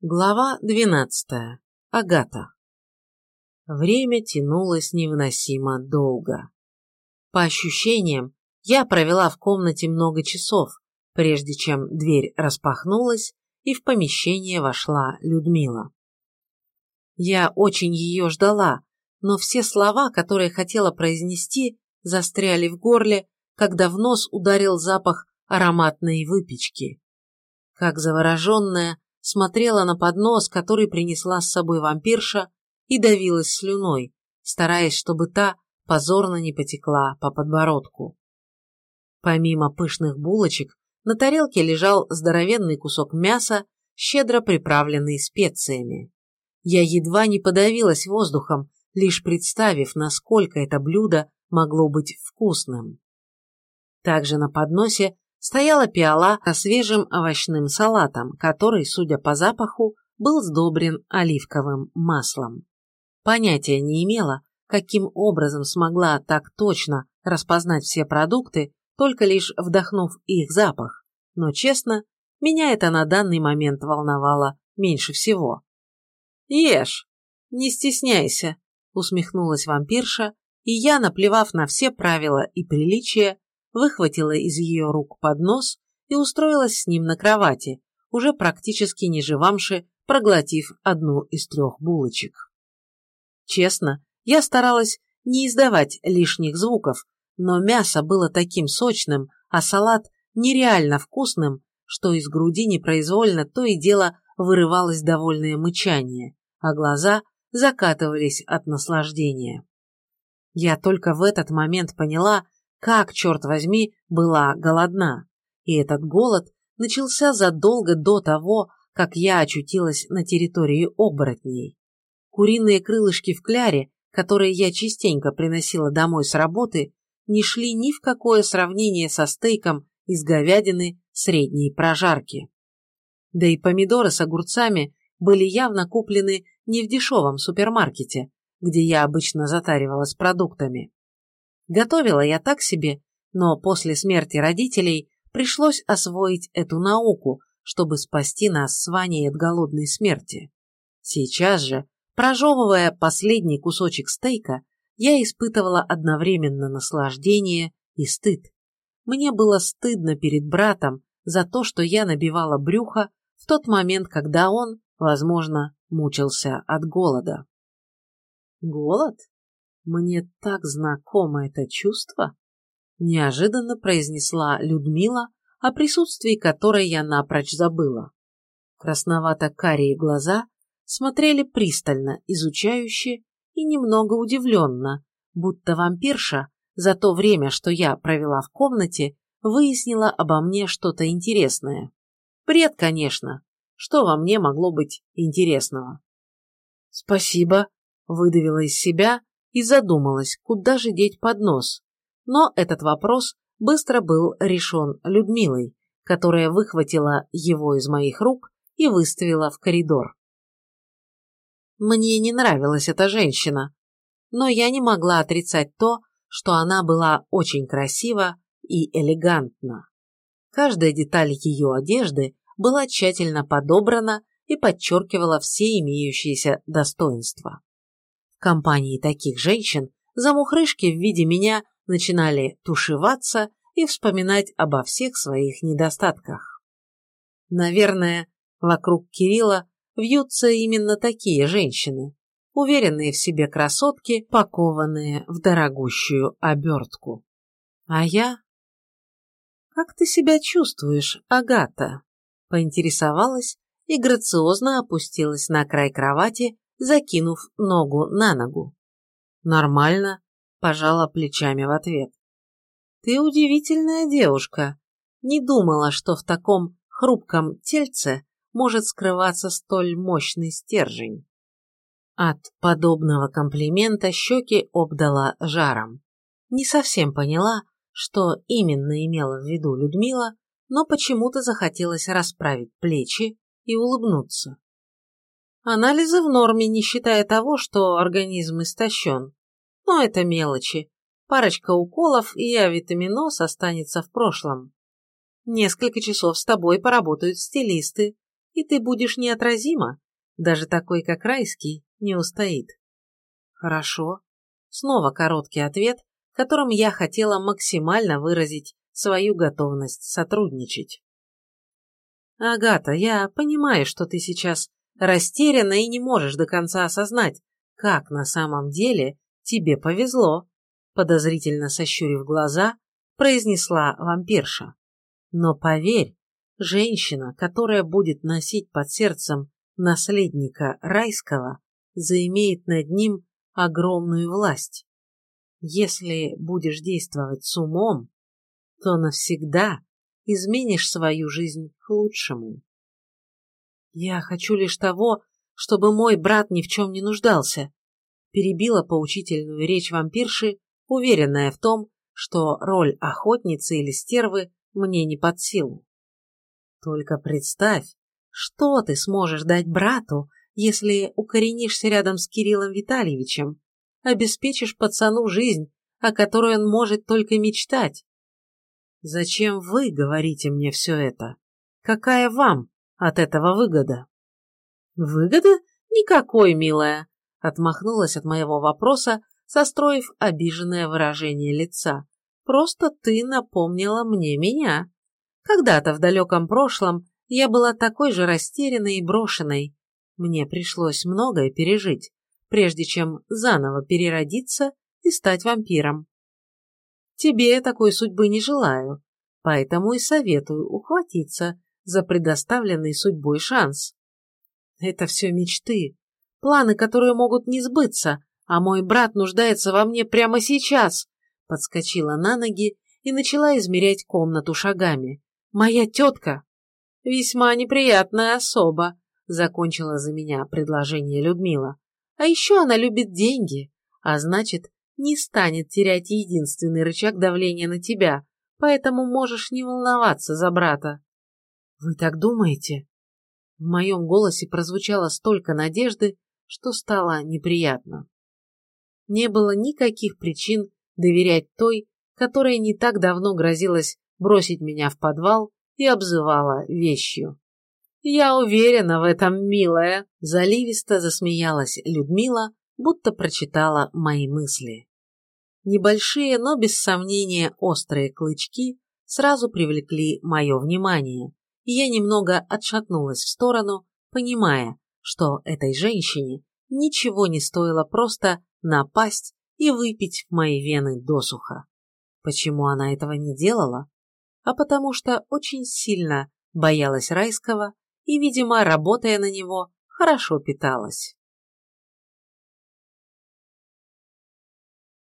Глава двенадцатая. Агата. Время тянулось невыносимо долго. По ощущениям, я провела в комнате много часов, прежде чем дверь распахнулась и в помещение вошла Людмила. Я очень ее ждала, но все слова, которые хотела произнести, застряли в горле, когда в нос ударил запах ароматной выпечки. Как завороженная, смотрела на поднос, который принесла с собой вампирша, и давилась слюной, стараясь, чтобы та позорно не потекла по подбородку. Помимо пышных булочек, на тарелке лежал здоровенный кусок мяса, щедро приправленный специями. Я едва не подавилась воздухом, лишь представив, насколько это блюдо могло быть вкусным. Также на подносе стояла пиала со свежим овощным салатом, который, судя по запаху, был сдобрен оливковым маслом. Понятия не имела, каким образом смогла так точно распознать все продукты, только лишь вдохнув их запах, но, честно, меня это на данный момент волновало меньше всего. «Ешь, не стесняйся», — усмехнулась вампирша, и я, наплевав на все правила и приличия, выхватила из ее рук поднос и устроилась с ним на кровати, уже практически не живамши, проглотив одну из трех булочек. Честно, я старалась не издавать лишних звуков, но мясо было таким сочным, а салат нереально вкусным, что из груди непроизвольно то и дело вырывалось довольное мычание, а глаза закатывались от наслаждения. Я только в этот момент поняла, как, черт возьми, была голодна. И этот голод начался задолго до того, как я очутилась на территории оборотней. Куриные крылышки в кляре, которые я частенько приносила домой с работы, не шли ни в какое сравнение со стейком из говядины средней прожарки. Да и помидоры с огурцами были явно куплены не в дешевом супермаркете, где я обычно затаривалась продуктами. Готовила я так себе, но после смерти родителей пришлось освоить эту науку, чтобы спасти нас с Ваней от голодной смерти. Сейчас же, прожевывая последний кусочек стейка, я испытывала одновременно наслаждение и стыд. Мне было стыдно перед братом за то, что я набивала брюхо в тот момент, когда он, возможно, мучился от голода. Голод? «Мне так знакомо это чувство», – неожиданно произнесла Людмила, о присутствии которой я напрочь забыла. Красновато-карие глаза смотрели пристально, изучающе и немного удивленно, будто вампирша за то время, что я провела в комнате, выяснила обо мне что-то интересное. Бред, конечно. Что во мне могло быть интересного? «Спасибо», — выдавила из себя, и задумалась, куда же деть поднос. Но этот вопрос быстро был решен Людмилой, которая выхватила его из моих рук и выставила в коридор. Мне не нравилась эта женщина, но я не могла отрицать то, что она была очень красива и элегантна. Каждая деталь ее одежды была тщательно подобрана и подчеркивала все имеющиеся достоинства. Компании таких женщин замухрышки в виде меня начинали тушеваться и вспоминать обо всех своих недостатках. Наверное, вокруг Кирилла вьются именно такие женщины, уверенные в себе красотки, пакованные в дорогущую обертку. А я... «Как ты себя чувствуешь, Агата?» поинтересовалась и грациозно опустилась на край кровати, закинув ногу на ногу. «Нормально», – пожала плечами в ответ. «Ты удивительная девушка. Не думала, что в таком хрупком тельце может скрываться столь мощный стержень». От подобного комплимента щеки обдала жаром. Не совсем поняла, что именно имела в виду Людмила, но почему-то захотелось расправить плечи и улыбнуться. Анализы в норме, не считая того, что организм истощен. Но это мелочи. Парочка уколов и авитаминоз останется в прошлом. Несколько часов с тобой поработают стилисты, и ты будешь неотразима. Даже такой, как Райский, не устоит. Хорошо. Снова короткий ответ, которым я хотела максимально выразить свою готовность сотрудничать. Агата, я понимаю, что ты сейчас растеряна и не можешь до конца осознать, как на самом деле тебе повезло, подозрительно сощурив глаза, произнесла вампирша. Но поверь, женщина, которая будет носить под сердцем наследника райского, заимеет над ним огромную власть. Если будешь действовать с умом, то навсегда изменишь свою жизнь к лучшему. Я хочу лишь того, чтобы мой брат ни в чем не нуждался, перебила поучительную речь вампирши, уверенная в том, что роль охотницы или стервы мне не под силу. Только представь, что ты сможешь дать брату, если укоренишься рядом с Кириллом Витальевичем, обеспечишь пацану жизнь, о которой он может только мечтать. Зачем вы говорите мне все это? Какая вам от этого выгода? Выгода? Никакой, милая, отмахнулась от моего вопроса, состроив обиженное выражение лица. Просто ты напомнила мне меня. Когда-то в далеком прошлом я была такой же растерянной и брошенной. Мне пришлось многое пережить, прежде чем заново переродиться и стать вампиром. Тебе такой судьбы не желаю, поэтому и советую ухватиться за предоставленный судьбой шанс. Это все мечты, планы, которые могут не сбыться, а мой брат нуждается во мне прямо сейчас. Подскочила на ноги и начала измерять комнату шагами. Моя тетка весьма неприятная особа, закончила за меня предложение Людмила. А еще она любит деньги, а значит, не станет терять единственный рычаг давления на тебя, поэтому можешь не волноваться за брата. Вы так думаете? В моем голосе прозвучало столько надежды, что стало неприятно. Не было никаких причин доверять той, которая не так давно грозилась бросить меня в подвал и обзывала вещью. «Я уверена в этом, милая!» – заливисто засмеялась Людмила, будто прочитала мои мысли. Небольшие, но без сомнения острые клычки сразу привлекли мое внимание, я немного отшатнулась в сторону, понимая, что этой женщине ничего не стоило просто напасть и выпить мои вены досуха. Почему она этого не делала? А потому что очень сильно боялась райского и, видимо, работая на него, хорошо питалась.